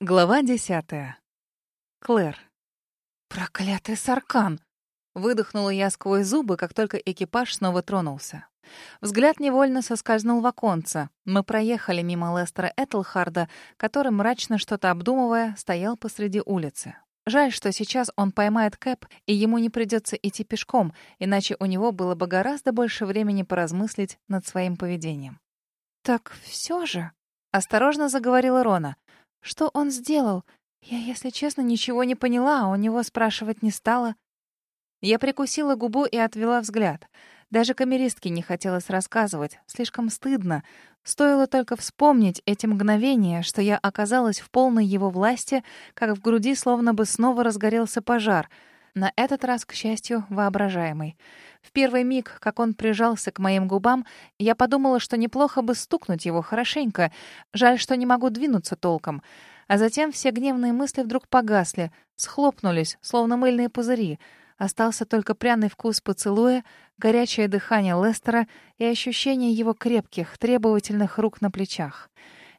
Глава десятая. Клэр. «Проклятый Саркан!» Выдохнула я сквозь зубы, как только экипаж снова тронулся. Взгляд невольно соскользнул в оконце. Мы проехали мимо Лестера Этлхарда, который, мрачно что-то обдумывая, стоял посреди улицы. Жаль, что сейчас он поймает Кэп, и ему не придется идти пешком, иначе у него было бы гораздо больше времени поразмыслить над своим поведением. «Так все же...» — осторожно заговорила Рона — что он сделал? Я, если честно, ничего не поняла, а у него спрашивать не стала. Я прикусила губу и отвела взгляд. Даже камеристке не хотелось рассказывать. Слишком стыдно. Стоило только вспомнить эти мгновения, что я оказалась в полной его власти, как в груди словно бы снова разгорелся пожар. На этот раз, к счастью, воображаемый. В первый миг, как он прижался к моим губам, я подумала, что неплохо бы стукнуть его хорошенько. Жаль, что не могу двинуться толком. А затем все гневные мысли вдруг погасли, схлопнулись, словно мыльные пузыри. Остался только пряный вкус поцелуя, горячее дыхание Лестера и ощущение его крепких, требовательных рук на плечах.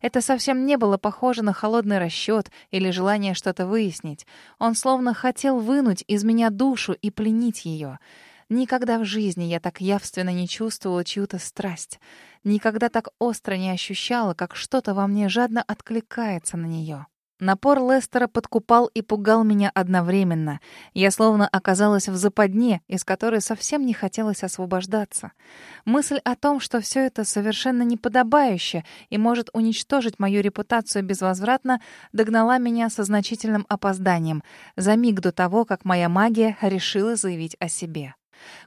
Это совсем не было похоже на холодный расчет или желание что-то выяснить. Он словно хотел вынуть из меня душу и пленить ее. Никогда в жизни я так явственно не чувствовала чью-то страсть. Никогда так остро не ощущала, как что-то во мне жадно откликается на нее. Напор Лестера подкупал и пугал меня одновременно. Я словно оказалась в западне, из которой совсем не хотелось освобождаться. Мысль о том, что все это совершенно неподобающе и может уничтожить мою репутацию безвозвратно, догнала меня со значительным опозданием, за миг до того, как моя магия решила заявить о себе.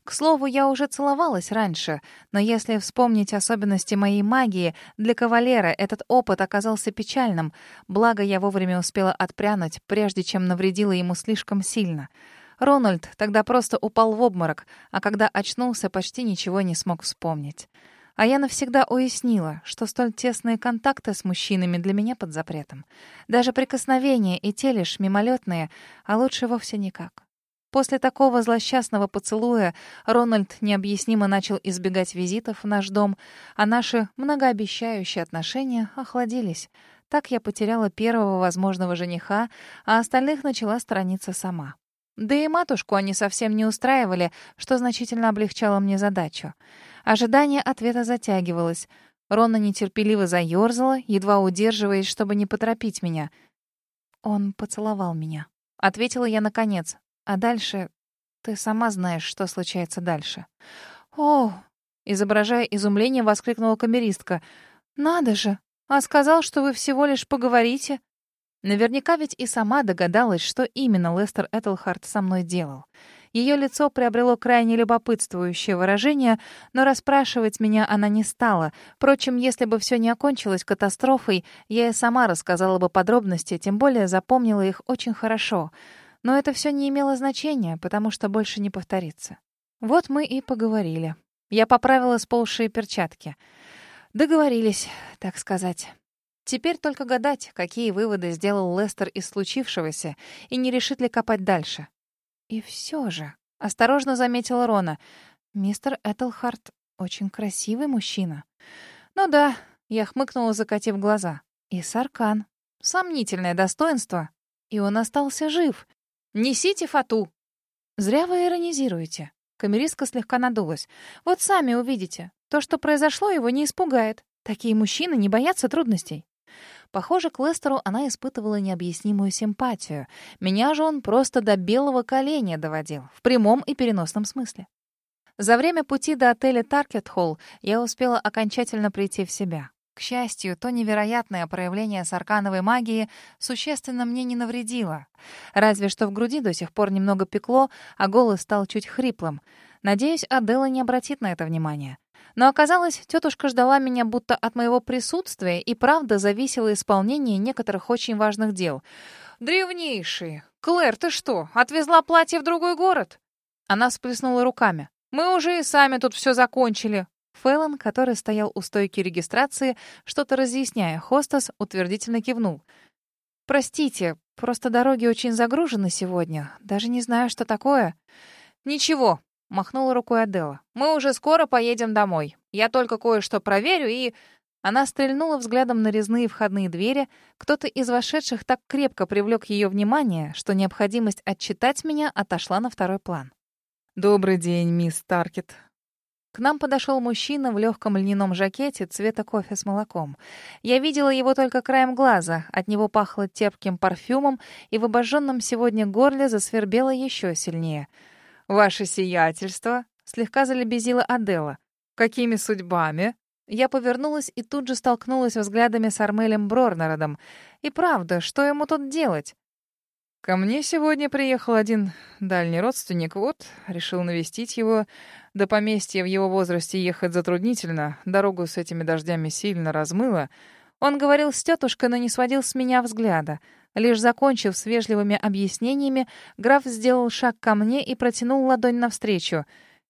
К слову, я уже целовалась раньше, но если вспомнить особенности моей магии, для кавалера этот опыт оказался печальным, благо я вовремя успела отпрянуть, прежде чем навредила ему слишком сильно. Рональд тогда просто упал в обморок, а когда очнулся, почти ничего не смог вспомнить. А я навсегда уяснила, что столь тесные контакты с мужчинами для меня под запретом. Даже прикосновения и те лишь мимолетные, а лучше вовсе никак. После такого злосчастного поцелуя Рональд необъяснимо начал избегать визитов в наш дом, а наши многообещающие отношения охладились. Так я потеряла первого возможного жениха, а остальных начала сторониться сама. Да и матушку они совсем не устраивали, что значительно облегчало мне задачу. Ожидание ответа затягивалось. Рона нетерпеливо заёрзала, едва удерживаясь, чтобы не поторопить меня. «Он поцеловал меня», — ответила я наконец, а дальше... Ты сама знаешь, что случается дальше. «О!» — изображая изумление, воскликнула камеристка. «Надо же! А сказал, что вы всего лишь поговорите». Наверняка ведь и сама догадалась, что именно Лестер Этлхарт со мной делал. Ее лицо приобрело крайне любопытствующее выражение, но расспрашивать меня она не стала. Впрочем, если бы все не окончилось катастрофой, я и сама рассказала бы подробности, тем более запомнила их очень хорошо — но это все не имело значения, потому что больше не повторится. Вот мы и поговорили. Я поправила сползшие перчатки. Договорились, так сказать. Теперь только гадать, какие выводы сделал Лестер из случившегося и не решит ли копать дальше. И все же, осторожно заметила Рона, мистер Этлхарт очень красивый мужчина. Ну да, я хмыкнула, закатив глаза. И Саркан. Сомнительное достоинство. И он остался жив. Несите фату!» «Зря вы иронизируете». Камеристка слегка надулась. «Вот сами увидите. То, что произошло, его не испугает. Такие мужчины не боятся трудностей». Похоже, к Лестеру она испытывала необъяснимую симпатию. Меня же он просто до белого коленя доводил, в прямом и переносном смысле. За время пути до отеля Таркет-Холл я успела окончательно прийти в себя. К счастью, то невероятное проявление саркановой магии существенно мне не навредило. Разве что в груди до сих пор немного пекло, а голос стал чуть хриплым. Надеюсь, Адела не обратит на это внимания. Но оказалось, тетушка ждала меня, будто от моего присутствия и правда зависело исполнение некоторых очень важных дел. «Древнейшие! Клэр, ты что, отвезла платье в другой город?» Она всплеснула руками. «Мы уже и сами тут все закончили. Фэллон, который стоял у стойки регистрации, что-то разъясняя, хостес утвердительно кивнул. «Простите, просто дороги очень загружены сегодня. Даже не знаю, что такое». «Ничего», — махнула рукой Адела. «Мы уже скоро поедем домой. Я только кое-что проверю и...» Она стрельнула взглядом на резные входные двери. Кто-то из вошедших так крепко привлек ее внимание, что необходимость отчитать меня отошла на второй план. «Добрый день, мисс Таркет». К нам подошел мужчина в легком льняном жакете цвета кофе с молоком. Я видела его только краем глаза, от него пахло терпким парфюмом, и в обожженном сегодня горле засвербело еще сильнее. «Ваше сиятельство!» — слегка залебезила Адела. «Какими судьбами?» Я повернулась и тут же столкнулась взглядами с Армелем Брорнеродом. И правда, что ему тут делать? Ко мне сегодня приехал один дальний родственник, вот, решил навестить его. До поместья в его возрасте ехать затруднительно, дорогу с этими дождями сильно размыло. Он говорил с тетушкой, но не сводил с меня взгляда. Лишь закончив с вежливыми объяснениями, граф сделал шаг ко мне и протянул ладонь навстречу.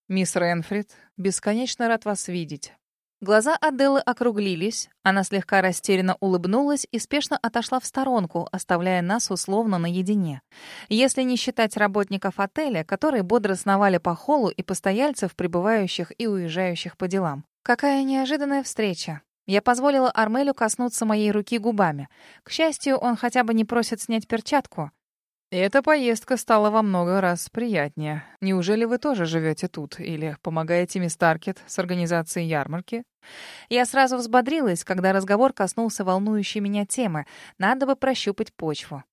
«Мисс Ренфрид, бесконечно рад вас видеть. Глаза Аделы округлились, она слегка растерянно улыбнулась и спешно отошла в сторонку, оставляя нас условно наедине. Если не считать работников отеля, которые бодро сновали по холлу и постояльцев, прибывающих и уезжающих по делам. Какая неожиданная встреча. Я позволила Армелю коснуться моей руки губами. К счастью, он хотя бы не просит снять перчатку. Эта поездка стала во много раз приятнее. Неужели вы тоже живете тут или помогаете мисс Таркет с организацией ярмарки? Я сразу взбодрилась, когда разговор коснулся волнующей меня темы. Надо бы прощупать почву.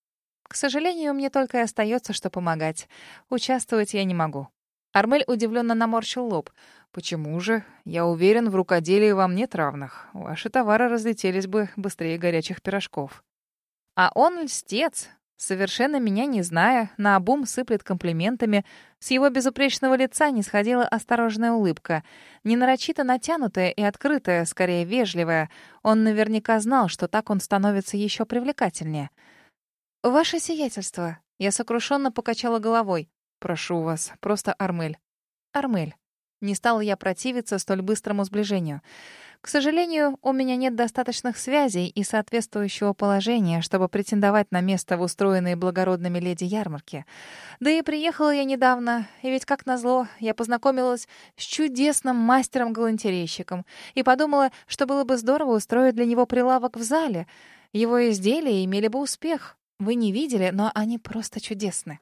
К сожалению, мне только и остается, что помогать. Участвовать я не могу. Армель удивленно наморщил лоб. «Почему же? Я уверен, в рукоделии вам нет равных. Ваши товары разлетелись бы быстрее горячих пирожков». А он льстец, Совершенно меня не зная, наобум сыплет комплиментами. С его безупречного лица не сходила осторожная улыбка. Не нарочито натянутая и открытая, скорее вежливая. Он наверняка знал, что так он становится еще привлекательнее. «Ваше сиятельство!» Я сокрушенно покачала головой. «Прошу вас, просто Армель». «Армель». Не стала я противиться столь быстрому сближению. К сожалению, у меня нет достаточных связей и соответствующего положения, чтобы претендовать на место в устроенной благородными леди ярмарке. Да и приехала я недавно, и ведь, как назло, я познакомилась с чудесным мастером-галантерейщиком и подумала, что было бы здорово устроить для него прилавок в зале. Его изделия имели бы успех. Вы не видели, но они просто чудесны.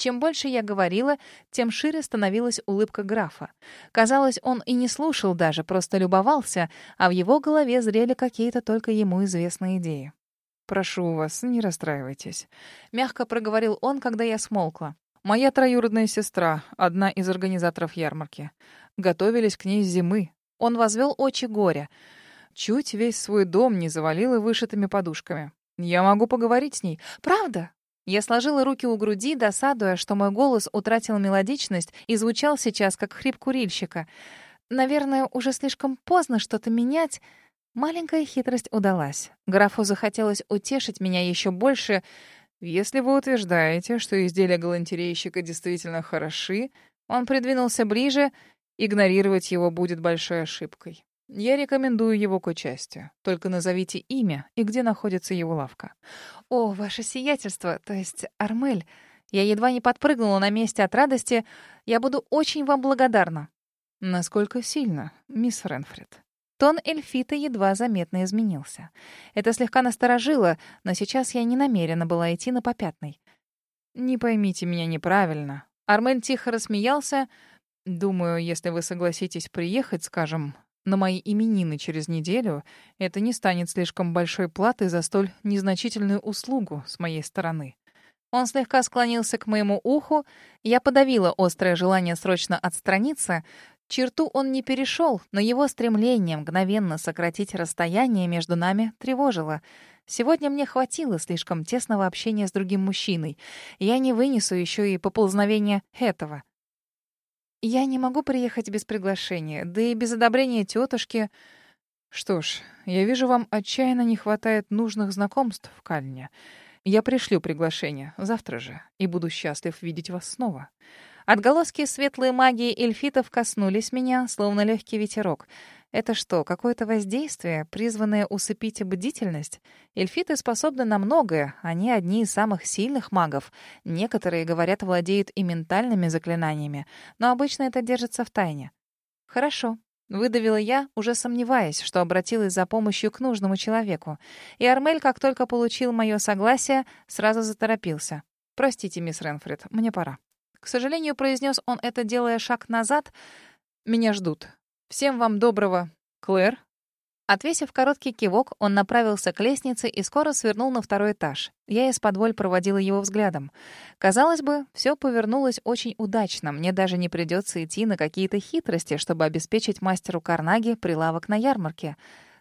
Чем больше я говорила, тем шире становилась улыбка графа. Казалось, он и не слушал даже, просто любовался, а в его голове зрели какие-то только ему известные идеи. «Прошу вас, не расстраивайтесь», — мягко проговорил он, когда я смолкла. «Моя троюродная сестра, одна из организаторов ярмарки. Готовились к ней зимы. Он возвел очи горя. Чуть весь свой дом не завалило вышитыми подушками. Я могу поговорить с ней. Правда? Я сложила руки у груди, досадуя, что мой голос утратил мелодичность и звучал сейчас, как хрип курильщика. Наверное, уже слишком поздно что-то менять. Маленькая хитрость удалась. Графу захотелось утешить меня еще больше. Если вы утверждаете, что изделия галантерейщика действительно хороши, он придвинулся ближе, игнорировать его будет большой ошибкой. Я рекомендую его к участию. Только назовите имя и где находится его лавка. О, ваше сиятельство, то есть Армель. Я едва не подпрыгнула на месте от радости. Я буду очень вам благодарна. Насколько сильно, мисс Ренфрид? Тон Эльфита едва заметно изменился. Это слегка насторожило, но сейчас я не намерена была идти на попятный. «Не поймите меня неправильно». Армель тихо рассмеялся. «Думаю, если вы согласитесь приехать, скажем, на мои именины через неделю, это не станет слишком большой платой за столь незначительную услугу с моей стороны. Он слегка склонился к моему уху, я подавила острое желание срочно отстраниться. Черту он не перешел, но его стремление мгновенно сократить расстояние между нами тревожило. Сегодня мне хватило слишком тесного общения с другим мужчиной. Я не вынесу еще и поползновения этого. Я не могу приехать без приглашения, да и без одобрения тетушки. Что ж, я вижу, вам отчаянно не хватает нужных знакомств в Кальне. Я пришлю приглашение завтра же и буду счастлив видеть вас снова. Отголоски светлой магии эльфитов коснулись меня, словно легкий ветерок — это что, какое-то воздействие, призванное усыпить бдительность? Эльфиты способны на многое, они одни из самых сильных магов. Некоторые, говорят, владеют и ментальными заклинаниями, но обычно это держится в тайне. Хорошо. Выдавила я, уже сомневаясь, что обратилась за помощью к нужному человеку. И Армель, как только получил мое согласие, сразу заторопился. «Простите, мисс Ренфрид, мне пора». К сожалению, произнес он это, делая шаг назад. «Меня ждут. Всем вам доброго. Клэр, Отвесив короткий кивок, он направился к лестнице и скоро свернул на второй этаж. Я из-под проводила его взглядом. Казалось бы, все повернулось очень удачно. Мне даже не придется идти на какие-то хитрости, чтобы обеспечить мастеру Карнаги прилавок на ярмарке.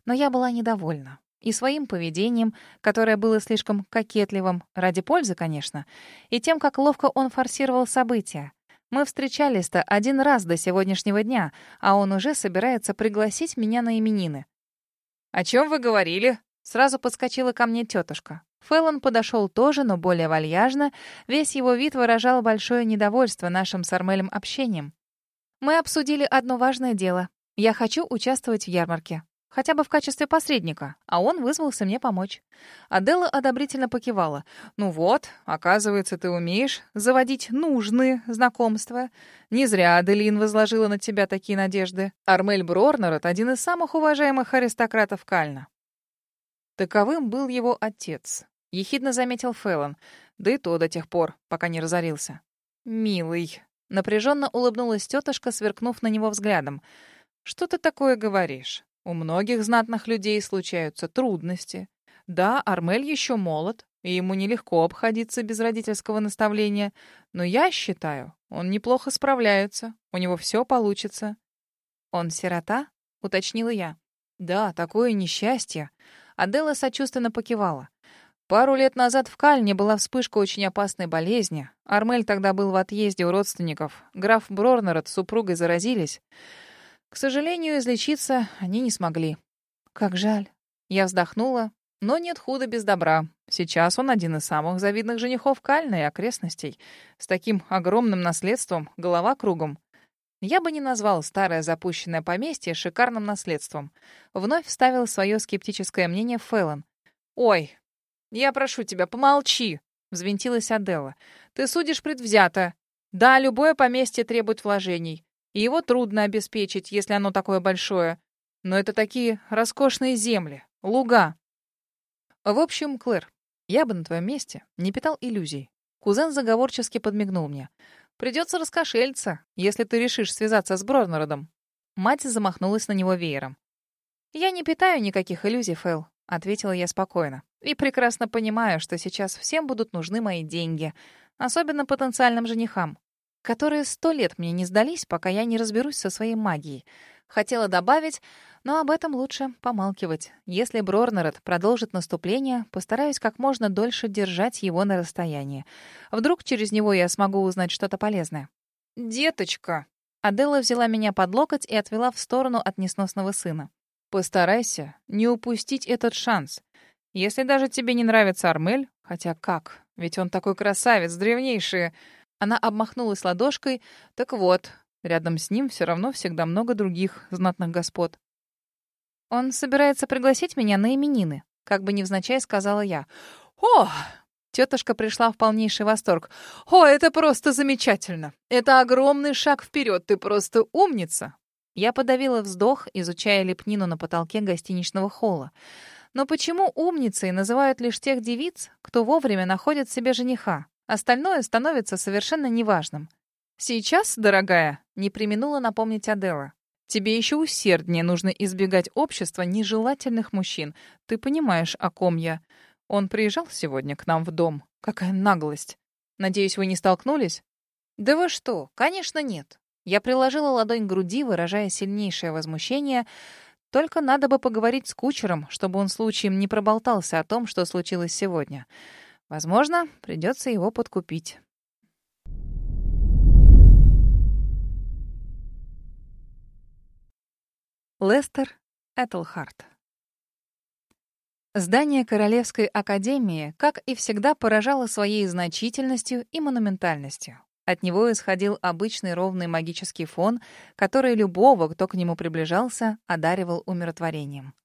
Но я была недовольна. И своим поведением, которое было слишком кокетливым, ради пользы, конечно, и тем, как ловко он форсировал события. Мы встречались-то один раз до сегодняшнего дня, а он уже собирается пригласить меня на именины. «О чем вы говорили?» Сразу подскочила ко мне тетушка. Фэллон подошел тоже, но более вальяжно. Весь его вид выражал большое недовольство нашим с Армелем общением. «Мы обсудили одно важное дело. Я хочу участвовать в ярмарке. Хотя бы в качестве посредника, а он вызвался мне помочь. Аделла одобрительно покивала. «Ну вот, оказывается, ты умеешь заводить нужные знакомства. Не зря Аделин возложила на тебя такие надежды. Армель Брорнерот — один из самых уважаемых аристократов Кальна». Таковым был его отец. Ехидно заметил Фэллон. Да и то до тех пор, пока не разорился. «Милый», — напряженно улыбнулась тетушка, сверкнув на него взглядом. «Что ты такое говоришь?» У многих знатных людей случаются трудности. Да, Армель еще молод, и ему нелегко обходиться без родительского наставления, но я считаю, он неплохо справляется, у него все получится. «Он сирота?» — уточнила я. «Да, такое несчастье». Адела сочувственно покивала. Пару лет назад в Кальне была вспышка очень опасной болезни. Армель тогда был в отъезде у родственников. Граф Брорнерот с супругой заразились. К сожалению, излечиться они не смогли. Как жаль. Я вздохнула. Но нет худа без добра. Сейчас он один из самых завидных женихов Кальна и окрестностей. С таким огромным наследством, голова кругом. Я бы не назвал старое запущенное поместье шикарным наследством. Вновь вставил свое скептическое мнение Фэллон. «Ой, я прошу тебя, помолчи!» — взвинтилась Аделла. «Ты судишь предвзято. Да, любое поместье требует вложений его трудно обеспечить, если оно такое большое. Но это такие роскошные земли, луга. В общем, Клэр, я бы на твоем месте не питал иллюзий. Кузен заговорчески подмигнул мне. Придется раскошелиться, если ты решишь связаться с Брорнеродом. Мать замахнулась на него веером. «Я не питаю никаких иллюзий, Фэл», — ответила я спокойно. «И прекрасно понимаю, что сейчас всем будут нужны мои деньги, особенно потенциальным женихам которые сто лет мне не сдались, пока я не разберусь со своей магией. Хотела добавить, но об этом лучше помалкивать. Если Брорнерет продолжит наступление, постараюсь как можно дольше держать его на расстоянии. Вдруг через него я смогу узнать что-то полезное. «Деточка!» Аделла взяла меня под локоть и отвела в сторону от несносного сына. «Постарайся не упустить этот шанс. Если даже тебе не нравится Армель, хотя как, ведь он такой красавец, древнейший...» Она обмахнулась ладошкой. Так вот, рядом с ним все равно всегда много других знатных господ. «Он собирается пригласить меня на именины», — как бы невзначай сказала я. «О!» Тетушка пришла в полнейший восторг. «О, это просто замечательно! Это огромный шаг вперед! Ты просто умница!» Я подавила вздох, изучая лепнину на потолке гостиничного холла. Но почему умницей называют лишь тех девиц, кто вовремя находит себе жениха? Остальное становится совершенно неважным. «Сейчас, дорогая», — не применула напомнить Адела, «тебе еще усерднее нужно избегать общества нежелательных мужчин. Ты понимаешь, о ком я. Он приезжал сегодня к нам в дом. Какая наглость. Надеюсь, вы не столкнулись?» «Да вы что? Конечно, нет». Я приложила ладонь к груди, выражая сильнейшее возмущение. Только надо бы поговорить с кучером, чтобы он случаем не проболтался о том, что случилось сегодня. Возможно, придется его подкупить. Лестер Этельхарт Здание Королевской академии, как и всегда, поражало своей значительностью и монументальностью. От него исходил обычный ровный магический фон, который любого, кто к нему приближался, одаривал умиротворением.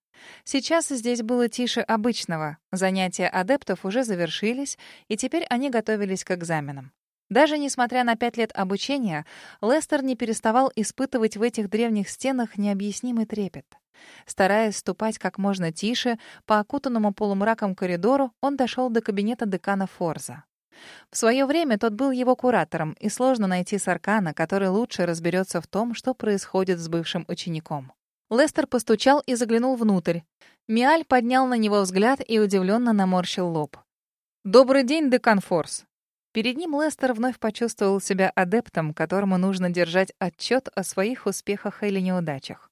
Сейчас здесь было тише обычного. Занятия адептов уже завершились, и теперь они готовились к экзаменам. Даже несмотря на пять лет обучения, Лестер не переставал испытывать в этих древних стенах необъяснимый трепет. Стараясь ступать как можно тише, по окутанному полумраком коридору он дошел до кабинета декана Форза. В свое время тот был его куратором, и сложно найти Саркана, который лучше разберется в том, что происходит с бывшим учеником. Лестер постучал и заглянул внутрь. Миаль поднял на него взгляд и удивленно наморщил лоб. «Добрый день, декан Форс!» Перед ним Лестер вновь почувствовал себя адептом, которому нужно держать отчет о своих успехах или неудачах.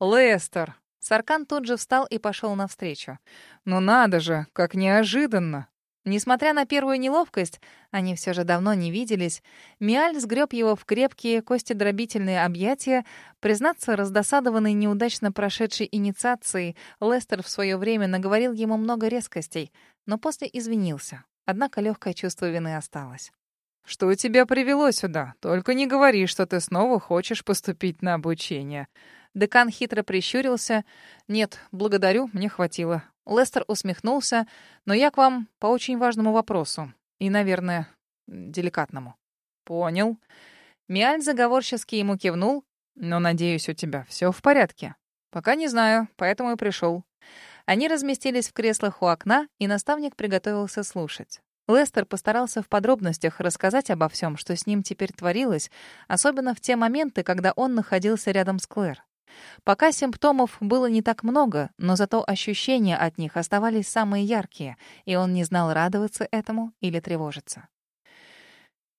«Лестер!» Саркан тут же встал и пошел навстречу. «Ну надо же, как неожиданно!» Несмотря на первую неловкость, они все же давно не виделись, Миаль сгреб его в крепкие, костедробительные объятия. Признаться, раздосадованный неудачно прошедшей инициацией, Лестер в свое время наговорил ему много резкостей, но после извинился. Однако легкое чувство вины осталось. «Что тебя привело сюда? Только не говори, что ты снова хочешь поступить на обучение». Декан хитро прищурился. «Нет, благодарю, мне хватило. Лестер усмехнулся, но я к вам по очень важному вопросу. И, наверное, деликатному. Понял. Миаль заговорчески ему кивнул. Но, надеюсь, у тебя все в порядке. Пока не знаю, поэтому и пришел. Они разместились в креслах у окна, и наставник приготовился слушать. Лестер постарался в подробностях рассказать обо всем, что с ним теперь творилось, особенно в те моменты, когда он находился рядом с Клэр. Пока симптомов было не так много, но зато ощущения от них оставались самые яркие, и он не знал, радоваться этому или тревожиться.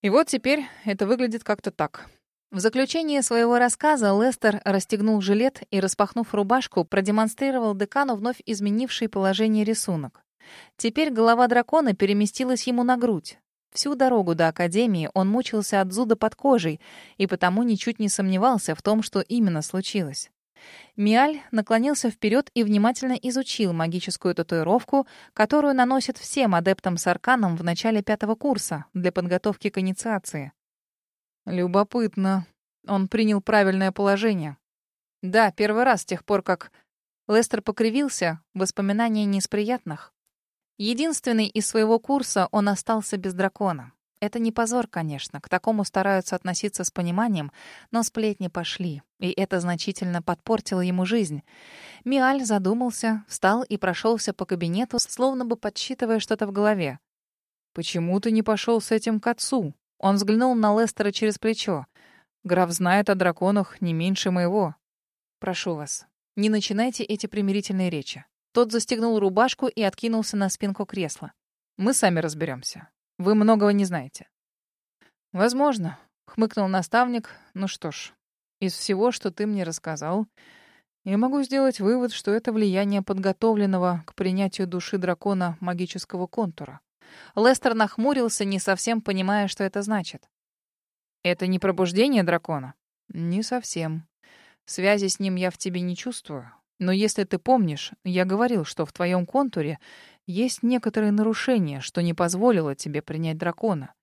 И вот теперь это выглядит как-то так. В заключение своего рассказа Лестер расстегнул жилет и, распахнув рубашку, продемонстрировал декану вновь изменивший положение рисунок. Теперь голова дракона переместилась ему на грудь. Всю дорогу до Академии он мучился от зуда под кожей и потому ничуть не сомневался в том, что именно случилось. Миаль наклонился вперед и внимательно изучил магическую татуировку, которую наносят всем адептам с арканом в начале пятого курса для подготовки к инициации. Любопытно. Он принял правильное положение. Да, первый раз с тех пор, как... Лестер покривился, воспоминания не из приятных. Единственный из своего курса он остался без дракона. Это не позор, конечно, к такому стараются относиться с пониманием, но сплетни пошли, и это значительно подпортило ему жизнь. Миаль задумался, встал и прошелся по кабинету, словно бы подсчитывая что-то в голове. «Почему ты не пошел с этим к отцу?» Он взглянул на Лестера через плечо. «Граф знает о драконах не меньше моего. Прошу вас, не начинайте эти примирительные речи. Тот застегнул рубашку и откинулся на спинку кресла. «Мы сами разберемся. Вы многого не знаете». «Возможно», — хмыкнул наставник. «Ну что ж, из всего, что ты мне рассказал, я могу сделать вывод, что это влияние подготовленного к принятию души дракона магического контура». Лестер нахмурился, не совсем понимая, что это значит. «Это не пробуждение дракона?» «Не совсем. Связи с ним я в тебе не чувствую. Но если ты помнишь, я говорил, что в твоем контуре есть некоторые нарушения, что не позволило тебе принять дракона.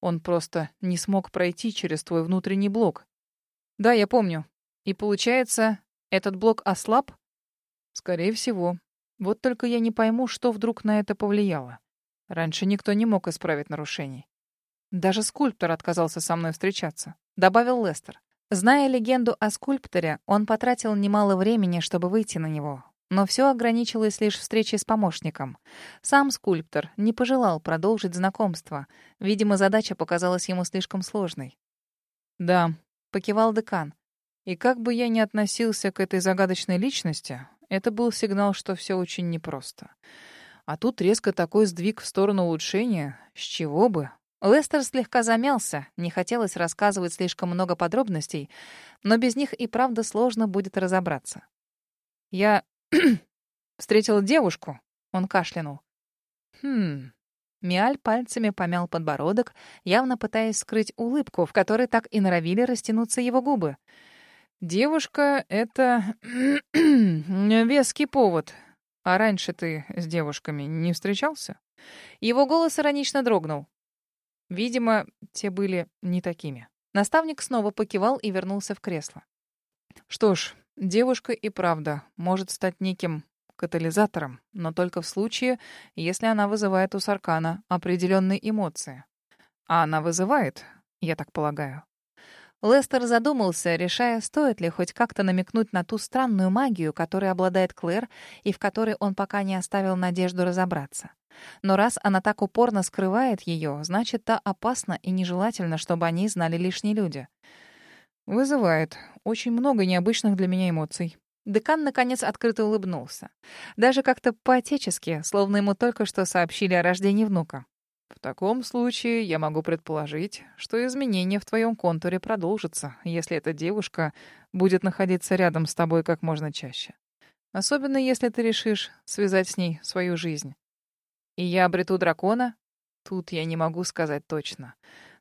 Он просто не смог пройти через твой внутренний блок. Да, я помню. И получается, этот блок ослаб? Скорее всего. Вот только я не пойму, что вдруг на это повлияло. Раньше никто не мог исправить нарушений. Даже скульптор отказался со мной встречаться, добавил Лестер. Зная легенду о скульпторе, он потратил немало времени, чтобы выйти на него. Но все ограничилось лишь встречей с помощником. Сам скульптор не пожелал продолжить знакомство. Видимо, задача показалась ему слишком сложной. «Да», — покивал декан. «И как бы я ни относился к этой загадочной личности, это был сигнал, что все очень непросто. А тут резко такой сдвиг в сторону улучшения. С чего бы? Лестер слегка замялся, не хотелось рассказывать слишком много подробностей, но без них и правда сложно будет разобраться. «Я встретил девушку», — он кашлянул. «Хм...» Миаль пальцами помял подбородок, явно пытаясь скрыть улыбку, в которой так и норовили растянуться его губы. «Девушка — это веский повод. А раньше ты с девушками не встречался?» Его голос иронично дрогнул. Видимо, те были не такими. Наставник снова покивал и вернулся в кресло. Что ж, девушка и правда может стать неким катализатором, но только в случае, если она вызывает у Саркана определенные эмоции. А она вызывает, я так полагаю. Лестер задумался, решая, стоит ли хоть как-то намекнуть на ту странную магию, которой обладает Клэр, и в которой он пока не оставил надежду разобраться. Но раз она так упорно скрывает ее, значит, та опасна и нежелательно, чтобы они знали лишние люди. «Вызывает. Очень много необычных для меня эмоций». Декан, наконец, открыто улыбнулся. Даже как-то по-отечески, словно ему только что сообщили о рождении внука. В таком случае я могу предположить, что изменения в твоем контуре продолжатся, если эта девушка будет находиться рядом с тобой как можно чаще. Особенно если ты решишь связать с ней свою жизнь. И я обрету дракона? Тут я не могу сказать точно.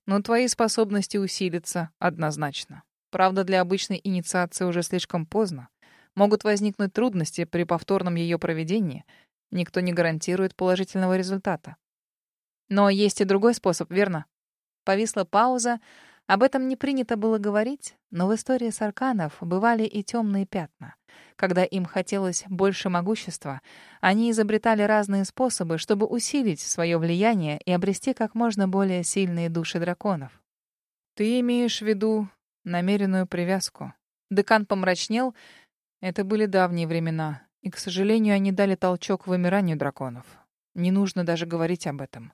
Но твои способности усилятся однозначно. Правда, для обычной инициации уже слишком поздно. Могут возникнуть трудности при повторном ее проведении. Никто не гарантирует положительного результата. Но есть и другой способ, верно? Повисла пауза. Об этом не принято было говорить, но в истории сарканов бывали и темные пятна. Когда им хотелось больше могущества, они изобретали разные способы, чтобы усилить свое влияние и обрести как можно более сильные души драконов. «Ты имеешь в виду намеренную привязку?» Декан помрачнел. Это были давние времена, и, к сожалению, они дали толчок вымиранию драконов. Не нужно даже говорить об этом.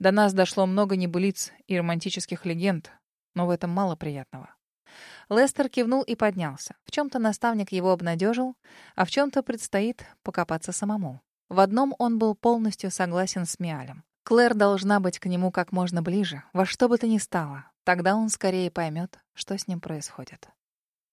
До нас дошло много небылиц и романтических легенд, но в этом мало приятного. Лестер кивнул и поднялся. В чем-то наставник его обнадежил, а в чем-то предстоит покопаться самому. В одном он был полностью согласен с Миалем. Клэр должна быть к нему как можно ближе, во что бы то ни стало. Тогда он скорее поймет, что с ним происходит.